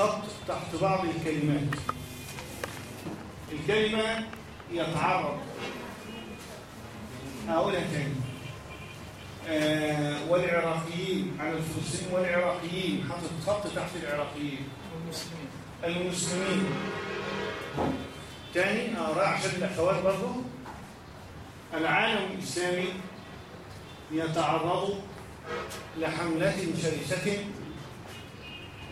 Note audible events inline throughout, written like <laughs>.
خط تحت بعض الكلمات. الكلمة يتعرض. هقولها تاني. آه والعراقيين على الفلسطينيين والعراقيين حاطط خط تحت العراقيين. المسلمين. تاني اقرا عشان الاخوات برضه العالم الإسلامي يتعرض لحملة شرسة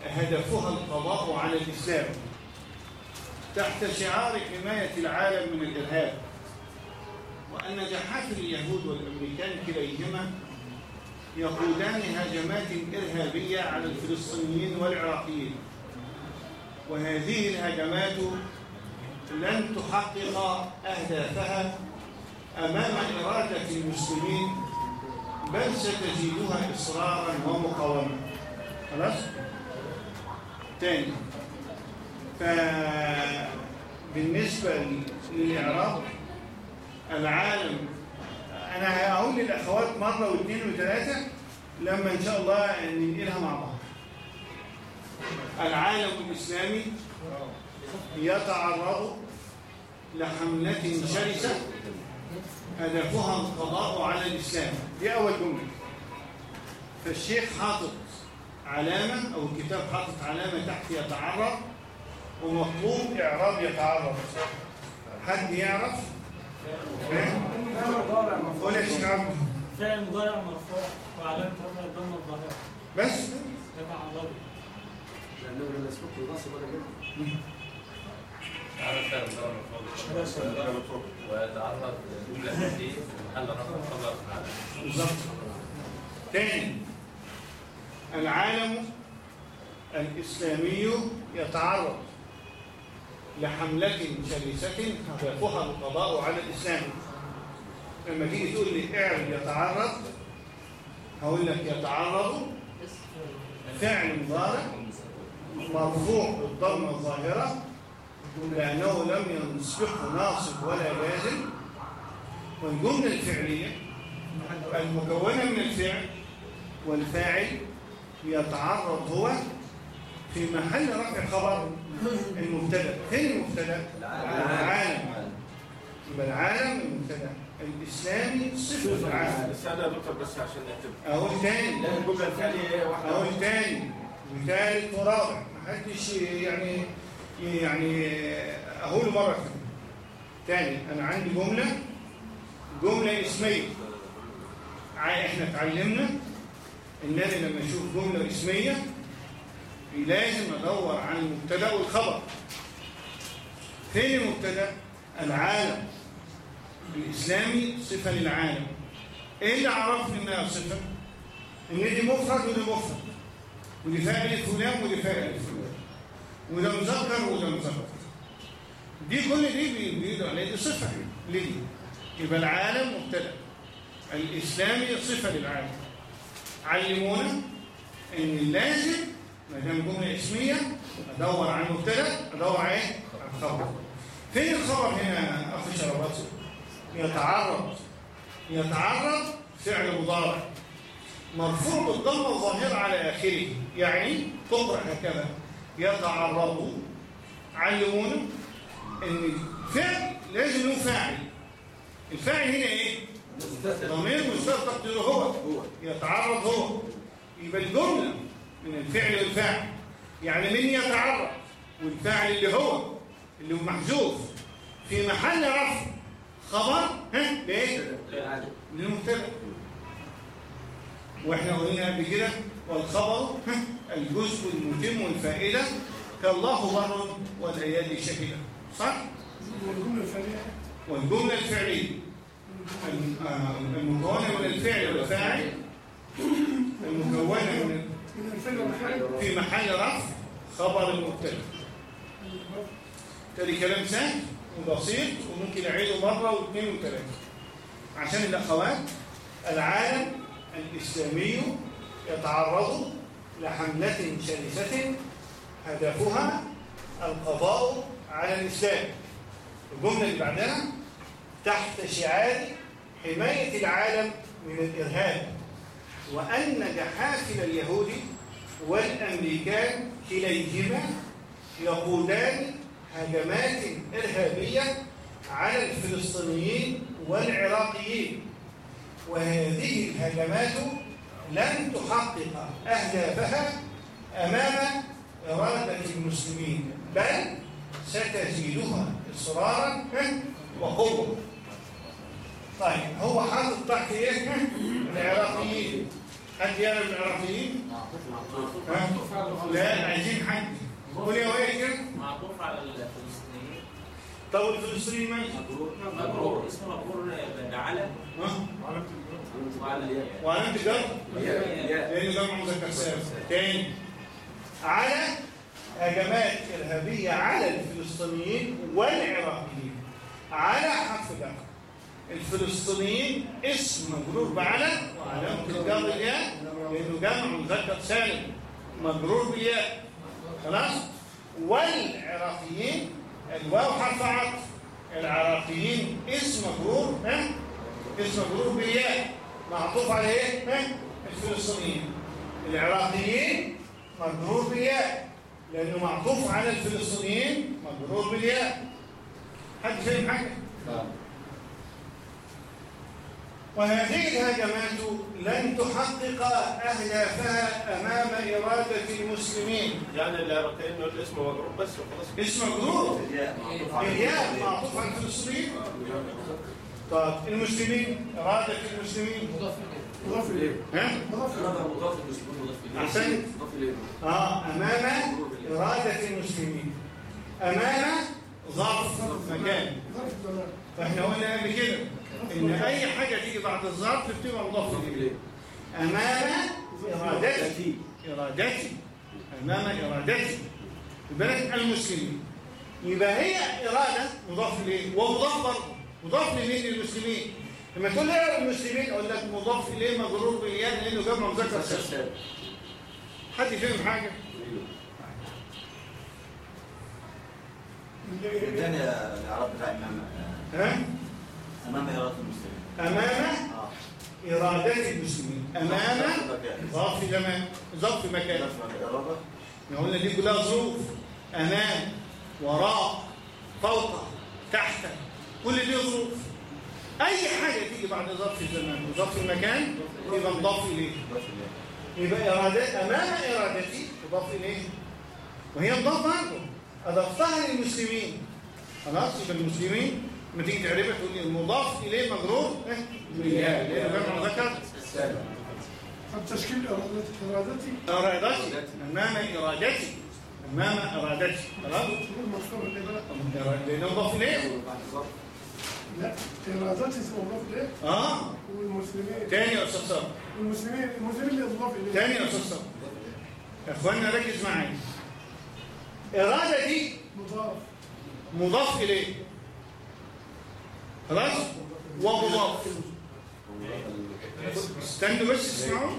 هدفها القضاء على الإسلام تحت شعار حماية العالم من الإرهاب وأن نجاحات اليهود والأمريكان كليهما يقودان هجمات إرهابية على الفلسطينيين والعراقيين وهذه الهجمات لن تحقق أهدافها أمام إرادة المسلمين بل ستزيدها إصرارا ومقاومة خلاص؟ تاني فبالنسبة للإعراب العالم أنا هقول للأخوات مرة واثنين وثلاثة لما إن شاء الله ننقلها مع بعض. العالم الإسلامي يتعرض لحملة شرسة هدفها القضاء على الإسلام. دي أول جملة. فالشيخ حاطط علامة أو الكتاب حاطط علامة تحت يتعرض ومطلوب إعراب يتعرض. حد يعرف؟ قول يا شيخ عبد فعل مضارع مرفوع. وعلامة رفع الضمة الظاهرة. بس؟ تبع الرجل لأنه لما يسبق ينصب ولا كده تعرف فعل مضارع مرفوع. ويتعرض جملة في محل رفع خبر بالظبط. تاني. العالم الإسلامي يتعرض لحملة شرسة هدفها القضاء على الإسلام. لما تيجي تقول لي اعرض يتعرض هقول لك يتعرض فعل مضارع مرفوع بالضمة الظاهرة لأنه لم يسبقه ناصب ولا لازم. والجملة الفعلية المكونة من الفعل والفاعل يتعرض هو في محل رفع خبر المبتدأ. فين المبتدأ؟ العالم. يبقى العالم المبتدأ. الإسلامي صفه العالم. يا دكتور بس عشان نكتب. أقول تاني لا الفعلية هي واحدة. أقول تاني وثالث ورابع. محدش يعني يعني أقول مرة تاني. أنا عندي جملة جملة اسمية. إحنا اتعلمنا. ان أنا لما أشوف جملة اسميه لازم أدور عن المبتدأ والخبر. فين المبتدا العالم. الإسلامي صفة للعالم. إيه اللي عرفني إنها صفة؟ إن دي مفرد ودي مفرد. ودي فاعل فلان ودي فاعل فلان وده مذكر وده مذكر. دي كل دي بي- بيدعوا عليها دي صفة. لدي يبقى العالم مبتدأ. الإسلامي صفة للعالم. علمونا ان اللازم ما دام جمله اسميه ادور عن مبتدا ادور على إيه؟ عن خبر فين الخبر هنا أخي شرباتي يتعرض. يتعرض فعل مضارع. مرفوع بالضمه الظاهره على آخره. يعني تقرا هكذا. يتعرض. علمونا ان الفعل لازم له فاعل. الفاعل هنا إيه؟ ضمير مستتر تقديره هو؟ هو. يتعرض هو. يبقى الجملة من الفعل والفاعل. يعني من يتعرض؟ والفاعل اللي هو اللي هو محذوف. في محل رفع خبر ها؟ لايه للمبتدا وإحنا قلنا قبل كده والخبر ها، الجزء المتم الفائده كالله بر والأيادي شهيدة. صح؟ والجملة الفعلية. والجملة الفعلية. الم- المكونه من الفعل والفاعل المكونه من في محل رفع خبر المبتدأ. تاني كلام سهل وبسيط وممكن اعيده مرة واثنين وثلاثة. عشان الأخوات العالم الإسلامي يتعرض لحملة شرسة هدفها القضاء على الإسلام. الجملة اللي بعدها تحت شعار حماية العالم من الإرهاب وأن جحافل اليهود والأمريكان كليهما يقودان هجمات إرهابية على الفلسطينيين والعراقيين. وهذه الهجمات لن تحقق أهدافها أمام إرادة المسلمين بل ستزيدها إصرارا وقوة. طيب هو حاطط تحت إيه؟ العراقيين. حد يعرف العراقيين؟ لا عايزين حد. قول يا كده. معطوف على الفلسطينيين طب الفلسطينيين ماشي. مبرور. اسمه مبرور الياء وعلامة الجر لأنه جمع مذكر سالم تاني. على هجمات إرهابية على الفلسطينيين والعراقيين. على حرف جر الفلسطينيين اسم مجرور بعلى وعلامة الجر الياء لأنه جمع مذكر سالم مجرور بالياء خلاص؟ والعراقيين الواو حرف العراقيين اسم مجرور ها؟ اسم مجرور بالياء معطوف على إيه؟ ها؟ الفلسطينيين. العراقيين مجرور بالياء لأنه معطوف على الفلسطينيين مجرور بالياء حد فاهم حاجة؟ وهذه الهجمات لن تحقق أهدافها أمام إرادة المسلمين. يعني العراقيين دول اسمه مضروب بس وخلاص. اسم مجرور الياء معطوف على الفلسطينيين طب المسلمين إرادة المسلمين. مضاف إليه. ها؟ مضاف إليه. مضاف المسلمين مضاف إليه. أحسنت. مضاف إليه. آه أمام إرادة المسلمين. أمام ظرف مكان فإحنا قلنا قبل كده إن أي حاجة تيجي بعد الظرف بتبقى مضاف إليه. أمام إرادتي. إرادتي. أمام إرادتي. بالك المسلمين. يبقى هي إرادة مضاف إليه. ومضاف برضه. مضاف لمين للمسلمين؟ لما تقول لي المسلمين أقول لك مضاف إليه مجرور بالياء لأنه جمع مذكر سالم حد فهم حاجة؟ الثاني الإعراب بتاع إمام. ها؟ أمام إرادة المسلمين. أمام آه. إرادة المسلمين. أمام ظرف زمان ظرف مكان. إرادة إحنا قلنا دي كلها ظروف. أمام وراء فوق تحت. كل دي ظروف. أي حاجة تيجي بعد ظرف الزمان وظرف المكان يبقى مضاف إليه. يبقى ارادات أمام إرادتي مضاف إليه. وهي مضاف برضه أضفتها للمسلمين. خلاص يبقى المسلمين لما تيجي تعرفها تقول لي المضاف إليه مجرور إيه؟ بالياء لأنه جمع مذكر طب تشكيل إرادتي. إرادتي امام إرادتي امام إرادتي. خلاص؟ لأنه مضاف إليه؟ لا إرادتي اسمه مضاف إليه. آه. والمسلمين. تاني يا أستاذ صبري المسلمين المسلمين اللي مضاف إليه. تاني يا أستاذ صبري يا اخوانا ركز معايا. اراده دي مضاف. مضاف إليه. خلاص؟ ومضاف استنوا بس اسمعوا.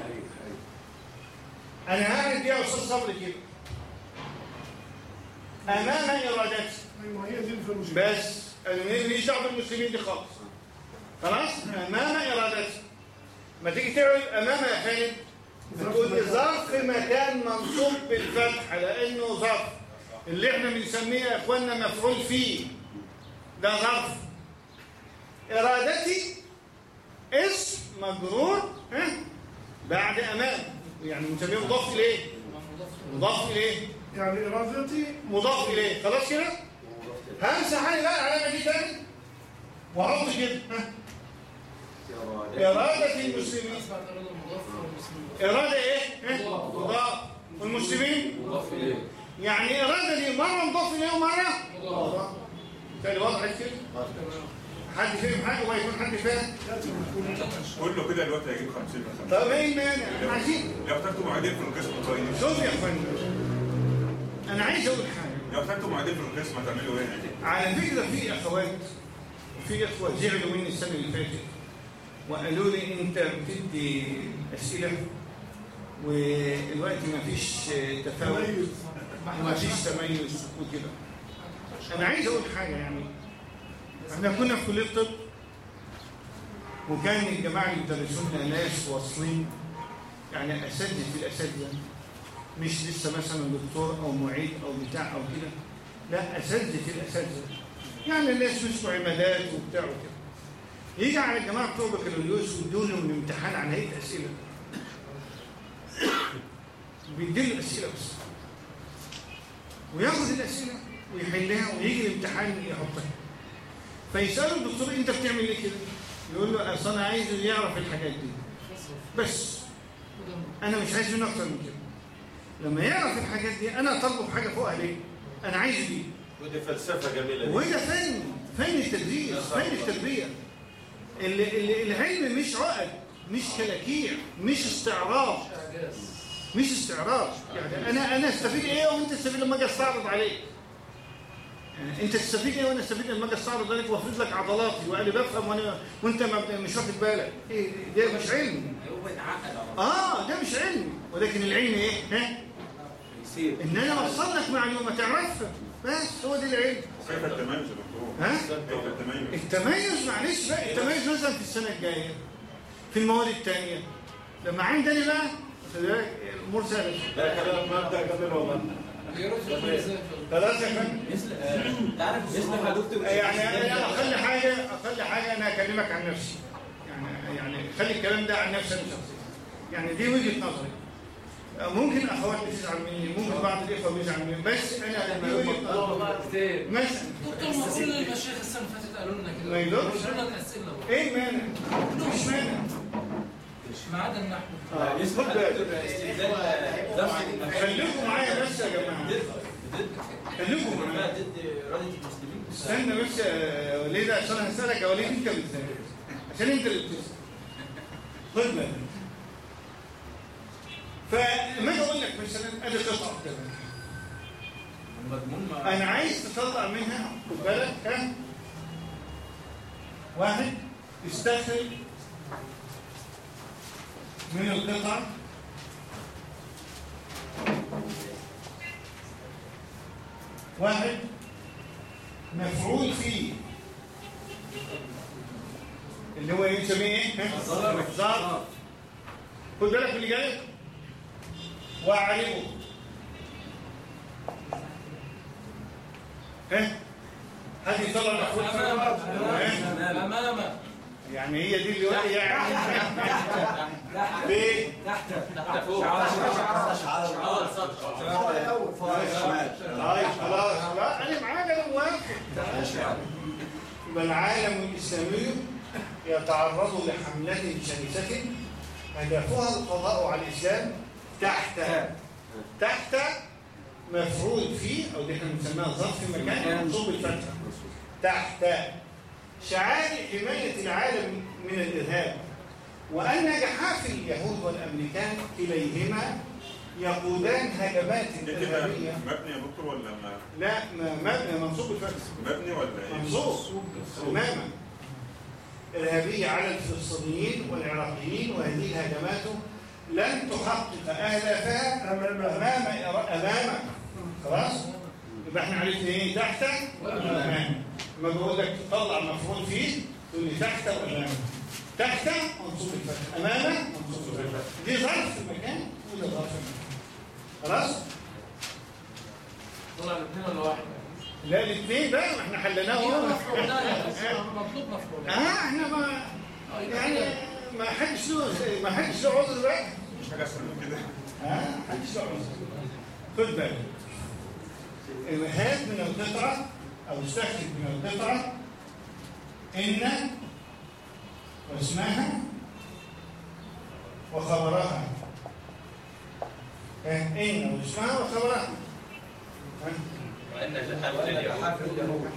أنا هعمل دي يا أستاذ صبري كده. أمام ارادتي بس أنا ماليش دعوه بالمسلمين دي خالص. خلاص؟ أمام ارادتي ما تيجي تعمل أمام يا خالد بتقول لي ظرف مكان منصوب بالفتح لأنه ظرف. اللي إحنا بنسميه يا اخوانا مفعول فيه. ده ظرف. إرادتي اسم مجرور ها؟ بعد أمام. يعني بنسميه مضاف إليه. مضاف إليه. يعني إرادتي مضاف إليه. خلاص كده؟ همسح علي بقى العلامه دي تاني. واحط كده. ها. إرادة المسلمين. إرادة إيه؟ ها؟ مضاف. والمسلمين مضاف اليه يعني إرادة دي مره مضاف اليه ومره مضاف. تاني واضح كده؟ حد فاهم حاجة ولا يكون حد فاهم قول له كده الوقت هيجيب 50 من 50 طب إيه المانع؟ عايزين لو اخترتوا معيدين في القسم كويس شوف يا فندم. أنا عايز أقول حاجة. لو اخترتوا معيدين في القسم هتعملوا إيه؟ على فكرة في أخوات وفي إخوة زعلوا مني السنة اللي فاتت وقالوا لي أنت بتدي أسئلة والوقت ما فيش تفاوت ما فيش تميز وكده. أنا عايز أقول حاجة يعني. إحنا كنا في كلية الطب وكان بيدرسوا لنا ناس واصلين يعني أساتذة في الأساتذة مش لسه مثلا دكتور أو معيد أو بتاع أو كده لا أساتذة الأساتذة. يعني الناس مسكوا عمادات وبتاع وكده. يجي على الجماعة بتوع بكالوريوس ويدونهم الامتحان عن هيئه أسئلة. بيديله الاسئله بس. وياخد الأسئلة ويحلها ويجي الامتحان يحطها. فيساله الدكتور انت بتعمل إيه كده؟ يقول له أصل أنا عايزه يعرف الحاجات دي. بس. أنا مش عايز منه أكتر من كده. لما يعرف الحاجات دي أنا طالبه بحاجة فوقها ليه؟ أنا عايز دي. ودي فلسفة جميلة دي. وده فن. فن التدريس. فن التربيه ال- ال- العلم مش عقد مش كلاكيع مش استعراض. مش استعراض. يعني أنا أنا أستفيد إيه وأنت تستفيد لما أجي أستعرض عليك؟ انت تستفيد إيه وأنا استفيد لما أجي استعرض عليك وافرض لك عضلاتي وأنا بفهم وأنا وانت ما مش واخد بالك. إيه ده مش علم. آه ده مش علم. ولكن العلم إيه؟ ها؟ يصير. إن أنا أوصل لك معلومه تعرفها بس هو ده العلم. كيف التميز يا دكتور؟ ها؟ كيف التميز؟ التميز معلش بقى التميز مثلا في السنة الجاية في المواد الثانية لما عندنا بقى خلي بالك الأمور سهله ده كلام مبدا جميل والله. خلاص يا فندم. مثل تعرف يا دكتور يعني أنا أقل حاجة أقل حاجة أنا أكلمك عن نفسي. يعني يعني خلي الكلام ده عن نفسي أنا شخصيا. يعني دي وجهة نظري. ممكن اخوات بتزعل مني ممكن بعض الإخوة بيزعل مني بس أنا دي وجهة نظري. مثلا دكتور ما كل المشايخ السنة اللي فاتت قالوا لنا كده. ما يدورش. إيه المانع؟ مفيش مانع. ما عدا النحو آه استئذان درس خليكم معايا بس يا جماعة. خليكم معايا. ضد إرادة المسلمين. استنى بس يا وليد عشان هسألك يا وليد أنت بالذات عشان أنت اللي بتسأل. خد بالك فما أجي أقول لك مثلا ادي قطعه كده أنا عايز تطلع منها. خد بالك؟ ها؟ واحد يستخرج من القطع؟ واحد. مفعول فيه. اللي هو يسميه إيه؟ ظرف. خد بالك اللي جاي؟ واعربه ها؟ هذه يطلع مفعول ها؟ امامه يعني هي دي اللي <laughs> يعني ليه؟ طيب خلاص لا أنا معاك أنا موافق العالم الاسلامي يتعرض لحملة شرسة هدفها القضاء على الاسلام تحت تحت مفعول فيه أو دي إحنا بنسميها ظرف مكان منصوب الفتحه تحت شعار حماية العالم من الإرهاب وان جحافل اليهود والأمريكان كليهما يقودان هجمات ده كده إرهابية. مبني يا دكتور ولا ما؟ لا ما مبنى منصوب الفتح مبني ولا إيه؟ منصوب. تماما. إرهابية على الفلسطينيين والعراقيين وهذه الهجمات لن تحقق أهدافها أمام أمام خلاص؟ يبقى إحنا عرفنا إيه؟ تحت وأمام لما بقول لك تطلع مفعول فيه تقول لي تحت وأمام تحت منصوب الفتح. أمام منصوب الفتح. دي ظرف المكان وده ظرف المكان. خلاص؟ طلع الاثنين ولا واحد؟ لا الاثنين بقى ما إحنا حليناه اهو. مفعولان مطلوب مفعولان آه إحنا ما يعني ما حدش له ما حدش له عذر بقى. مش حاجة اسهل من كده. آه ما حدش له عذر. خد بالك. هات من القطعه أو استخرج من القطعه إن واسمها وخبرها. آه، ان واسمها وخبرها. ها؟ وإن جحافل اليهود.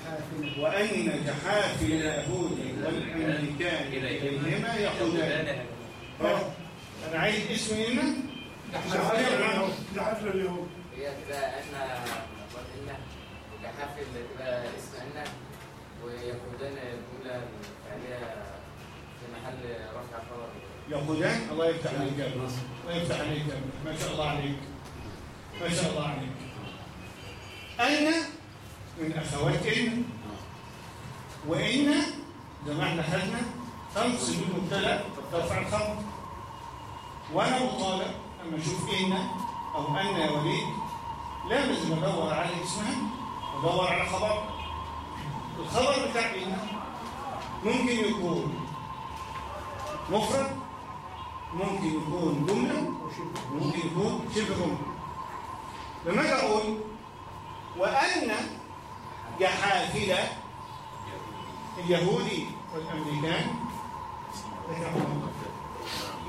وأن جحافل اليهود والأمريكان إليهما يقولان؟ أنا عايز اسم هنا؟ لحفل اليهود. هي تبقى أن مفعول إن وكحافل تبقى اسم أن ويقودان الجملة الفعلية محل رفع خبر يقولان الله يفتح عليك يا الله يفتح عليك ما شاء الله عليك. ما شاء الله عليك. أين من أخوات زي ما إحنا خدنا تنصب المبتدأ ترفع الخبر وأنا مطالب أما أشوف إن أو ان يا وليد. لا لازم أدور على اسمها ادور على خبر. الخبر بتاع ان ممكن يكون مفرد ممكن يكون جملة ممكن يكون شبه جملة لما أقول وأن جحافله اليهودي والأمريكان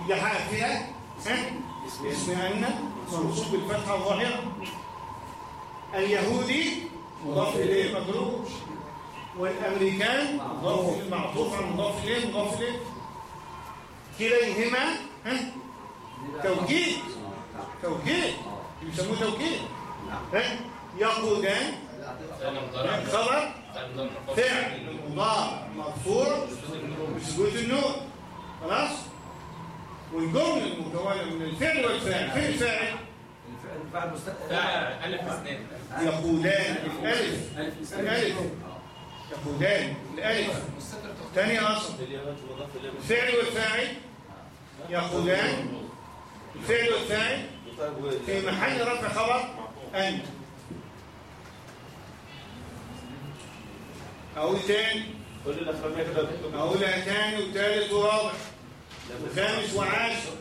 جحافله ها؟ اسم أن منصوب بالفتحة الظاهره اليهودي مضاف إليه مجرور والأمريكان مضاف المعطوف على مضاف إليه مضاف إليه كليهما ها؟ توكيد. توكيد. يسموه توكيد. ها؟ يقودان. خبر. فعل. مضارع مرفوع بسكوت النون خلاص؟ والجمله المكونه من الفعل والفاعل. فين الفاعل؟ الفعل مستقبل فاعل. ألف اثنين. يقودان. الالف ألف. الالف يقودان. الألف. ثاني اليه الفعل والفاعل يقودان. الفعل والفاعل في محل رفع خبر أن. أقول دكتور. أقولها تاني وتالت ورابع وخامس وعاشر.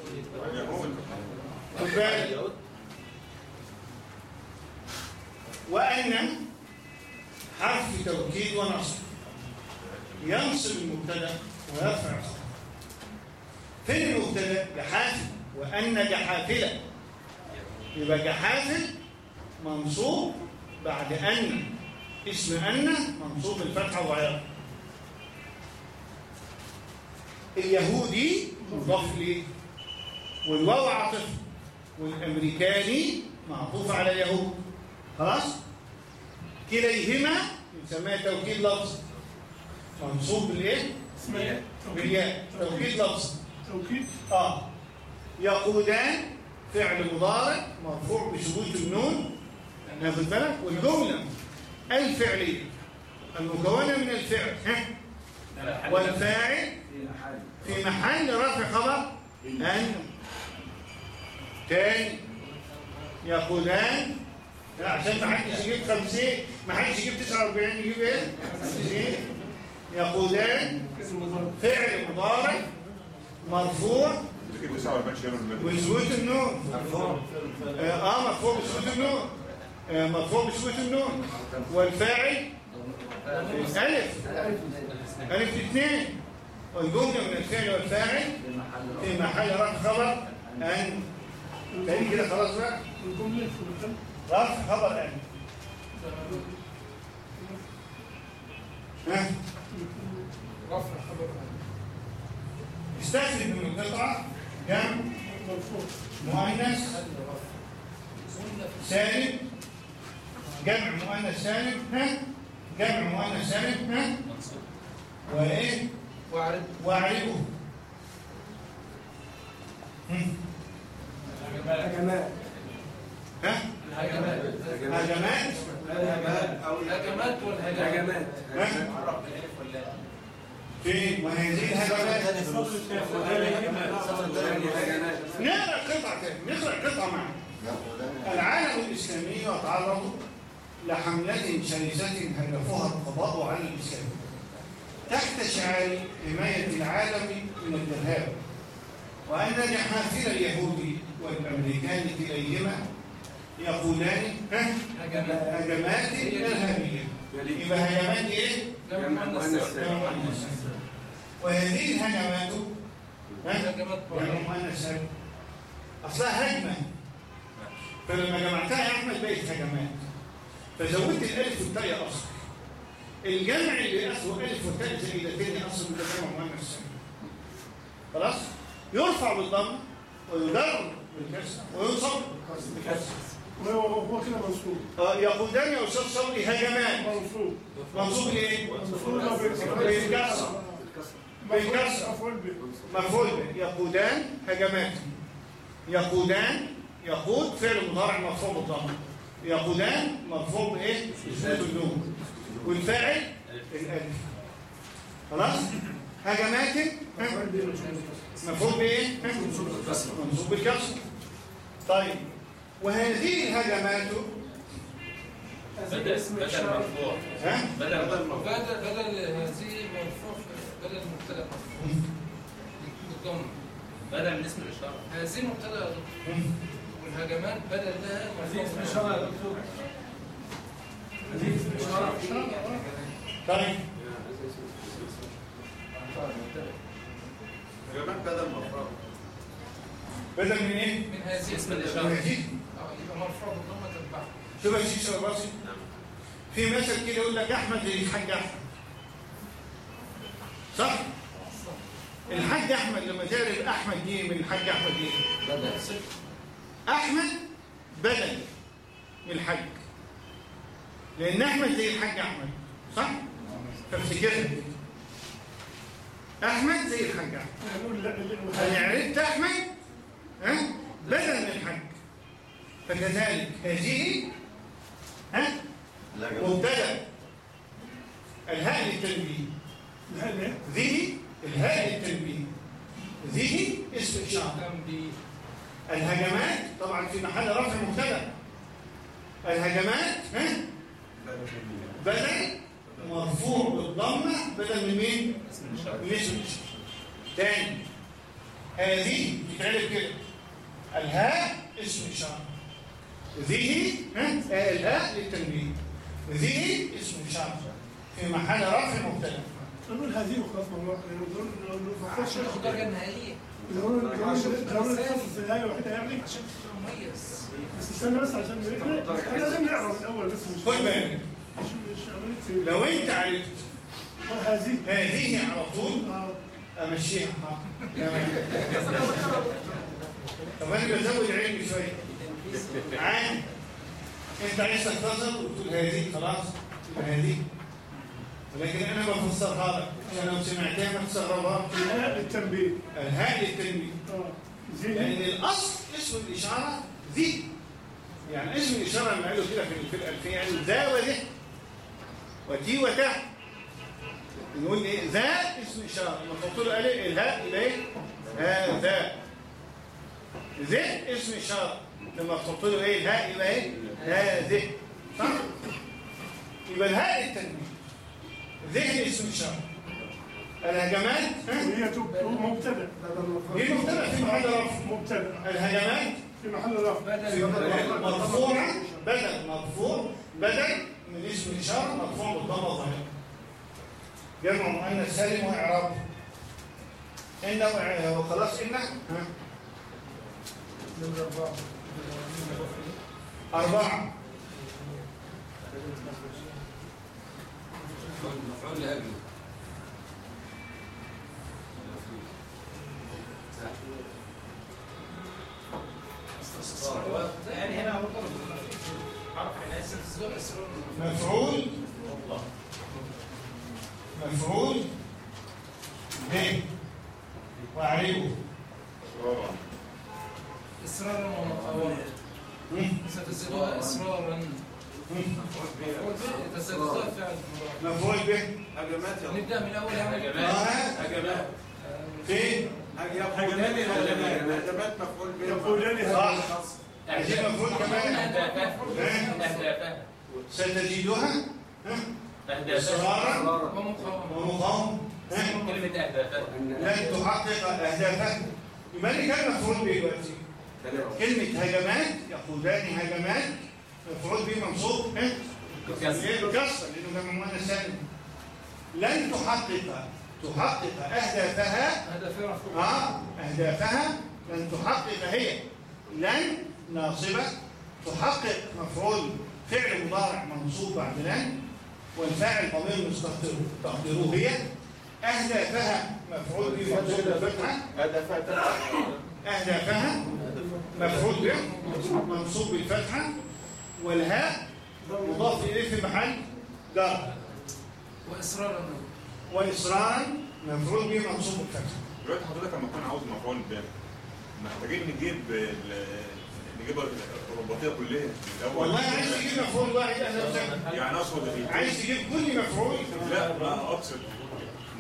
خد وأن حرف توكيد ونصب ينصب المبتدأ ويرفع الخبر فين المبتدأ؟ جحافل. وأن جحافلة يبقى جحافل منصوب بعد أن. اسم أن منصوب بالفتحة الظاهرة اليهودي مضاف إليه والواو عاطفة والأمريكاني معطوف على اليهود. خلاص؟ كليهما يسمى توكيد لفظ. منصوب بالايه بالياء توكيد لفظ. توكيد. آه. يقودان فعل مضارع مرفوع بثبوت النون. ناخد بالك والجملة الفعلية. المكونة من الفعل. ها؟ والفاعل في محل رفع خبر. أن تاني. يقولان لا عشان ما حدش يجيب 50 ما حدش يجيب 49 يجيب إيه؟ 50 يقولان فعل مضارع مرفوع. لكن 49 شهر من بثبوت النون. آه آه، مرفوع بثبوت النون. آه، مرفوع بثبوت النون. والفاعل ألف. ألف اثنين. والجملة من الفعل والفاعل في محل رفع خبر أن. كده خلاص بقى؟ الجملة رفع خبر ان ها رفع خبر استخدم من القطعه جمع مؤنث سالم جمع مؤنث سالم ها جمع مؤنث سالم ها وايه واعرب واعربه ها الهجمات هجمات الهجمات والهجمات فين وهذه الهجمات نقرا قطعه تاني نقرا قطعه معنا العالم الاسلامي يتعرض لحملة شرسة هدفها القضاء على الإسلام تحت شعار حماية العالم من الإرهاب وأن جحافل اليهود والأمريكان كليهما يقولان هجمات إرهابية يبقى هجمات مؤنث. وهذه الهجمات مؤنث سالم. أصلها هجمة. فلما جمعتها يا أحمد بقت هجمات. فزودت الألف والتاء يا أصل. الجمع اللي أصله ألف والتاء زائدتين أصل من جمع مؤنث سالم. خلاص؟ يرفع بالضم ويجر بالكسر وينصب بالكسر. وهو هو كده منصوب يقودان يا أستاذ صبري هجمات منصوب منصوب ده بالكسر بالكسر مفعول به يقودان هجمات يقودان يقود فعل مضارع مرفوع بالضم يقودان مرفوع بايه بسكوت النون والفاعل الالف خلاص هجمات؟ مفعول. مفعول بايه؟ منصوب بالكسر طيب وهذه الهجمات بدل بدل مرفوع بدل مرفوع بدل بدل هذه مرفوع بدل مبتدا مرفوع بالضم بدل من اسم الإشارة. هذه مبتدأ يا دكتور. والهجمات بدل لها هذه اسم مرفوع إشارة يا دكتور. هذه اسم إشارة. طيب. كمان بدل مفروض بدل من إيه؟ من هذه اسم الإشارة. مرفوع بالضمه تتبعها شوف يا شيخ الراسي في مثل كده يقول لك أحمد زي الحاج أحمد. صح؟ الحاج أحمد لما تعرف احمد دي من الحاج أحمد دي أحمد بدل من الحاج. لأن أحمد زي الحاج أحمد. صح؟ فافتكرها أحمد زي الحاج أحمد. أنا عرفت أحمد؟ ها؟ بدل من الحاج. فكذلك هذه ها؟ مبتدأ. الهاء للتنبيه. ذي الهاء للتنبيه. ذي اسم اشاره الهجمات طبعا في محل رفع مبتدأ. الهجمات ها؟ بدل مرفوع بالضمة بدل من مين؟ من اسم تاني. هذه بتتعرف كده. الهاء اسم اشاره ذي ها؟ الهاء للتنبيه. ذي اسم اشاره في محل رفع مبتدا نقول هذه وخلاص موضوع نقول نقول عشان الدرجه النهائيه نقول نقول نخصص الآية واحدة يعني عشان مميز. بس استنى بس عشان إحنا لازم نعرف الأول بس مش خد بالك. عملية لو أنت عرفت. هذه. هذه على طول. آه. أمشيها. تمام. <laughs> طب أنا بزود علمي شوية. عادي انت عايز تختصر وتقول هذه خلاص يبقى هذه ولكن أنا بفسرها لك أنا لو سمعتها ما تستغربها الهاء للتنبيه الهاء للتنبيه آه. زين. لأن الأصل اسم الإشارة ذي. يعني اسم الإشارة لما قالوا كده في في الالفيه يعني ذا وذه وتي وتا. نقول إيه؟ ذا اسم إشارة. لما تحط له الهاء يبقى إيه؟ هذا ذه اسم إشارة. لما تحط له إيه؟ الهاء يبقى إيه؟ هذه صح؟ يبقى الهاء التنبيه ذهن اسم اشاره الهجمات تبقى مبتدأ. دي مبتدأ في محل رفع. مبتدأ. الهجمات. في محل رفع. مرفوعة بدل. مرفوع بدل. من اسم الإشارة مرفوع بالضمة الظاهرة. جمع مؤنث سالم وإعراب. إن وإع- وخلاص إن ها؟ أربعة. مفعول؟ مفعول به وأعربه اصرارا ومقاومه ستزيدها اصرارا تزيدها فعل مضارع. مفعول به هجمات يا نبدأ من اول هجمات. آه. هجمات فين؟ هجمات هجمات هجمات مفعول به يقولان صح. عايزين مفعول كمان أهدافها أهدافها ستجدها؟ ها؟ أهدافها. إصرارا؟ ومقاومة. ومقاومة. ها؟ كلمة أهدافها. لن تحقق أهدافها يبقى لي كلمة مفعول به دلوقتي؟ كلمة هجمات. يقودان هجمات. مفعول به منصوب. بكسر لأنه كان مؤنث سالم. لن تحقق تحقق أهدافها. آه أهدافها لن تحقق هي. لن ناصبة. تحقق مفعول فعل مضارع منصوب بعد لن والفاعل ضمير مستقر تقديره هي. أهدافها مفعول به. منصوب بالفتحة أهدافها مفعول به. منصوب بالفتحة. والهاء مضاف إليه في محل جر واصرارا وإصرارا مفعول به منصوب بالفتحة دلوقتي حضرتك لما تكون عاوز مفعول به محتاجين نجيب نجيب الرباطيه كلها الأول. والله عايز تجيب مفعول واحد أنا وسهلا. يعني أقصد؟ عايز تجيب كل مفعول لا ما أقصد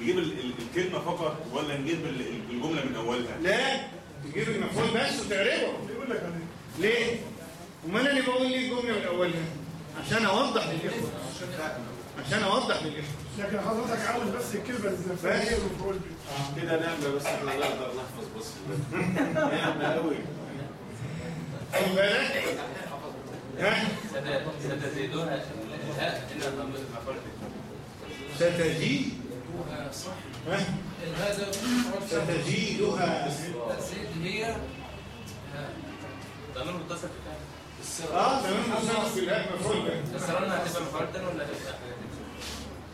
نجيب ال- ال- الكلمة فقط ولا نجيب ال- ال- الجملة من أولها لا تجيب المفعول بس وتعربه يقول لك ليه؟ أمال أنا بقول ليه الجملة من أولها عشان أوضح للإخوة عشان أوضح للاخوه لكن حضرتك عاوز بس الكلمة الزفافيه المفعول به كده نعمة بس إحنا نقدر نحفظ بس. نعمة قوي خد بالك ها ستزيدها الهاء إلا ضمير المفعول به ستجيد صح ها؟ هذا ستجيدها تزيد هي ضمير متصل آه تمام مصنف بالهاء مفعول بس قلنا هتبقى مفعول ولا هتبقى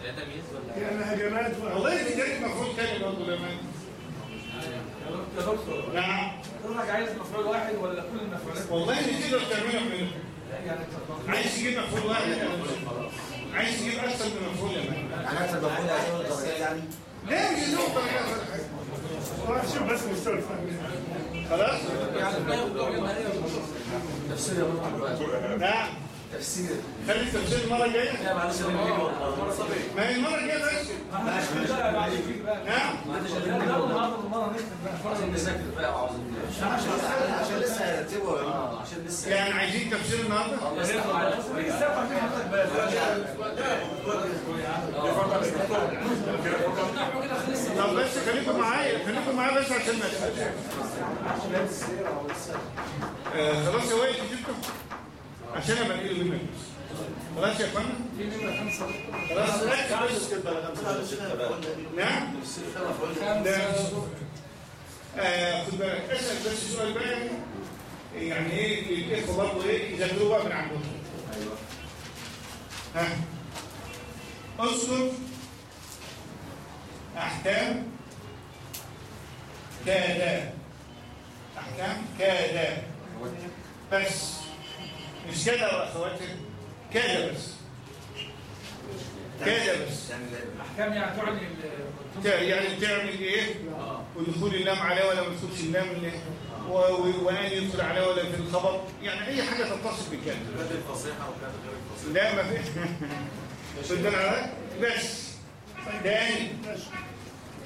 هي تمييز ولا؟ يعني هجمات والله في ذلك مفعول تاني برضه لما يا دكتور نعم. حضرتك عايز مفعول واحد ولا كل المفعولات؟ والله اللي تقدر يعني اتفضل. عايز تجيب مفعول واحد مش- عايز تجيب أكثر من مفعول يا مان. يعني المفروض هتقول درجات يعني؟ لا مش طريقة ولا شوف بس مستوى خلاص؟ يعني نعم. تفسير. خلي التفسير المرة الجاية. لا معلش أنا بجيب والله ما هي المرة الجاية بس لا، بعد كده بقى. نعم بجيب النهارده المره نكتب بقى. عشان نذاكر بقى وعاوز عشان لسه هيرتبوا آه عشان لسه. يعني عايزين تفسير النهارده. في عارفين حضرتك بقى. طب بس خليكم معايا خليكم معايا بس عشان ما. آه خلاص يا وائل جبته عشان أبقى إيه منك خلاص يا خمسة خلاص. ركز بس نعم. لا آه خد بالك. اسأل بس سؤال بقى. يعني إيه الإخوة برضه إيه يذاكروا بقى من عندهم؟ ها؟ أذكر أحكام كادا أحكام كادا بس. مش كده يا أخواتي؟ كادا بس. كادا بس. أحكام يعني تعني ال- تع- يعني تعمل إيه؟ ودخول اللام عليه ولا ما يدخلش اللام و- وان يدخل عليه ولا في الخبر؟ يعني أي حاجة تتصل بالكلام كانت الفصيحة وكانت غير الفصيحة. لا ما في شد على بس. تاني.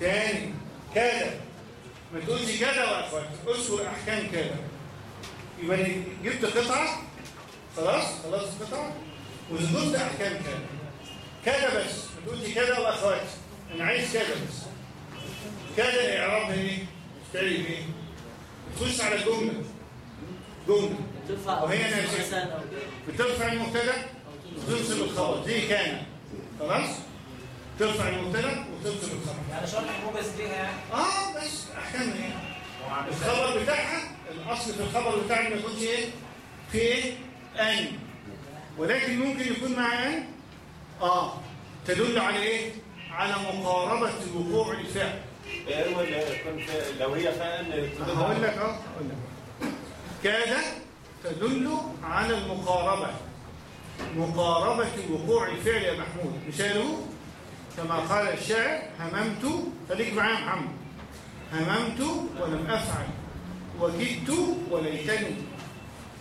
تاني. كذا. ما تقولش كذا يا اخوان اذكر أحكام كذا. يبقى جبت قطعة؟ خلاص؟ خلاص قطعه وذكرت احكام كذا. كذا بس. ما تقولش كذا يا اخوات أنا عايز كذا بس. كذا اعرابها إيه؟ تعرف إيه؟ تخش على جملة. جمله وهي نفسها. بترفع المبتدا وتنصب الخبر. زي كان. خلاص؟ ترفع المبتدا وتنصب الخبر. يعني شرح موجز ليها يعني؟ آه بس احكامها إيه الخبر بتاعها الأصل في الخبر بتاعها ما يكونش إيه؟ في إيه؟ ان ولكن ممكن يكون مع ان آه. تدل على إيه؟ على مقاربة وقوع الفعل. لو هي هقول لك آه هقول لك. كاد تدل على المقاربة. مقاربة وقوع الفعل يا محمود. مثاله كما قال الشاعر هممت خليك معايا يا محمد. هممت ولم أفعل وكدت وليتني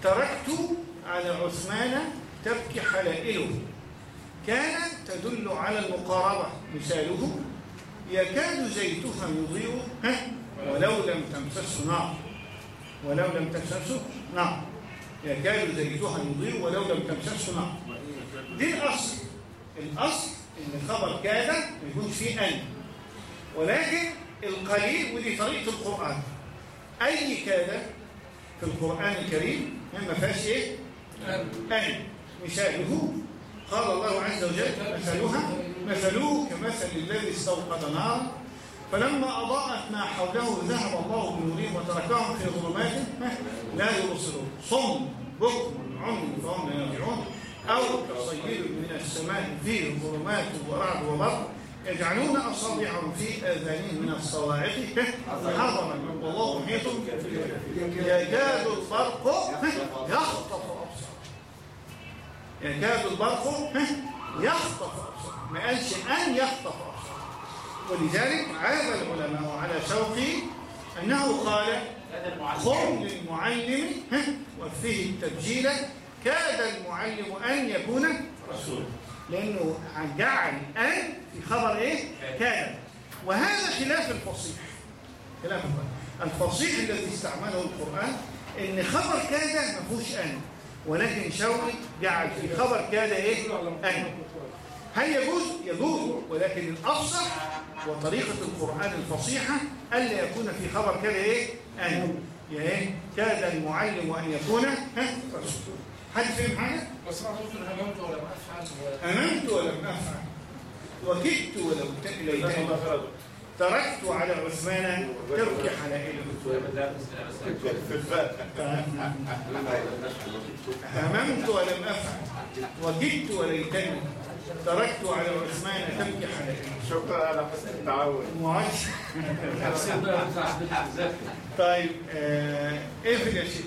تركت على عثمان تبكي حلائله. كان تدل على المقاربة مثاله. يكاد زيتها يضيء. ولو لم تمسسه نار. ولو لم تمسسه نار. يكاد زيتها يضيء. ولو لم تمسسه نار. دي الأصل. الأصل إن الخبر كاد ما يكونش فيه أن ولكن القليل ودي طريقة القرآن. أي كاد في القرآن الكريم ما فيهاش إيه؟ أن مثاله. قال الله عز وجل مثلها مثلوه كمثل الذي استوقد نارا. فلما أضاءت ما حوله ذهب الله بنورهم وتركهم في ظلمات لا يبصرون. صم بكم عمي فهم لا يرجعون. أو كصيد من السماء فيه ظلمات ورعد وبرق يجعلون أصابعهم في آذانهم من الصواعق. حضرا والله محيط. يكاد البرق يخطف أبصارهم يكاد البرق يخطف ما قالش أن يخطف ولذلك عاب العلماء على شوقي أنه قال خم للمعلم وفيه التبجيل كاد المعلم أن يكون رسولا لأنه جعل أن في خبر إيه؟ كاد. وهذا خلاف الفصيح. خلاف الفصيح. الفصيح الذي استعمله القرآن إن خبر كاد ما فيهوش أن. ولكن شوقي جعل في خبر كاد إيه؟ ان هل يجوز يجوز ولكن الأفصح وطريقة القرآن الفصيحة ألا يكون في خبر كاد إيه؟ ان يا إيه؟ كاد المعلم أن يكون ها؟ حد فهم حاجة؟ بس أنا قلت هممت ولا ما افعل امنت ولم افعل وكدت ولم ليتني تركت على عثمان ترك حلائله في هممت ولم أفعل. وكدت وليتني. تركت على عثمان تبكي حلائله شكرا على حسن التعاون. طيب اقفل يا شيخ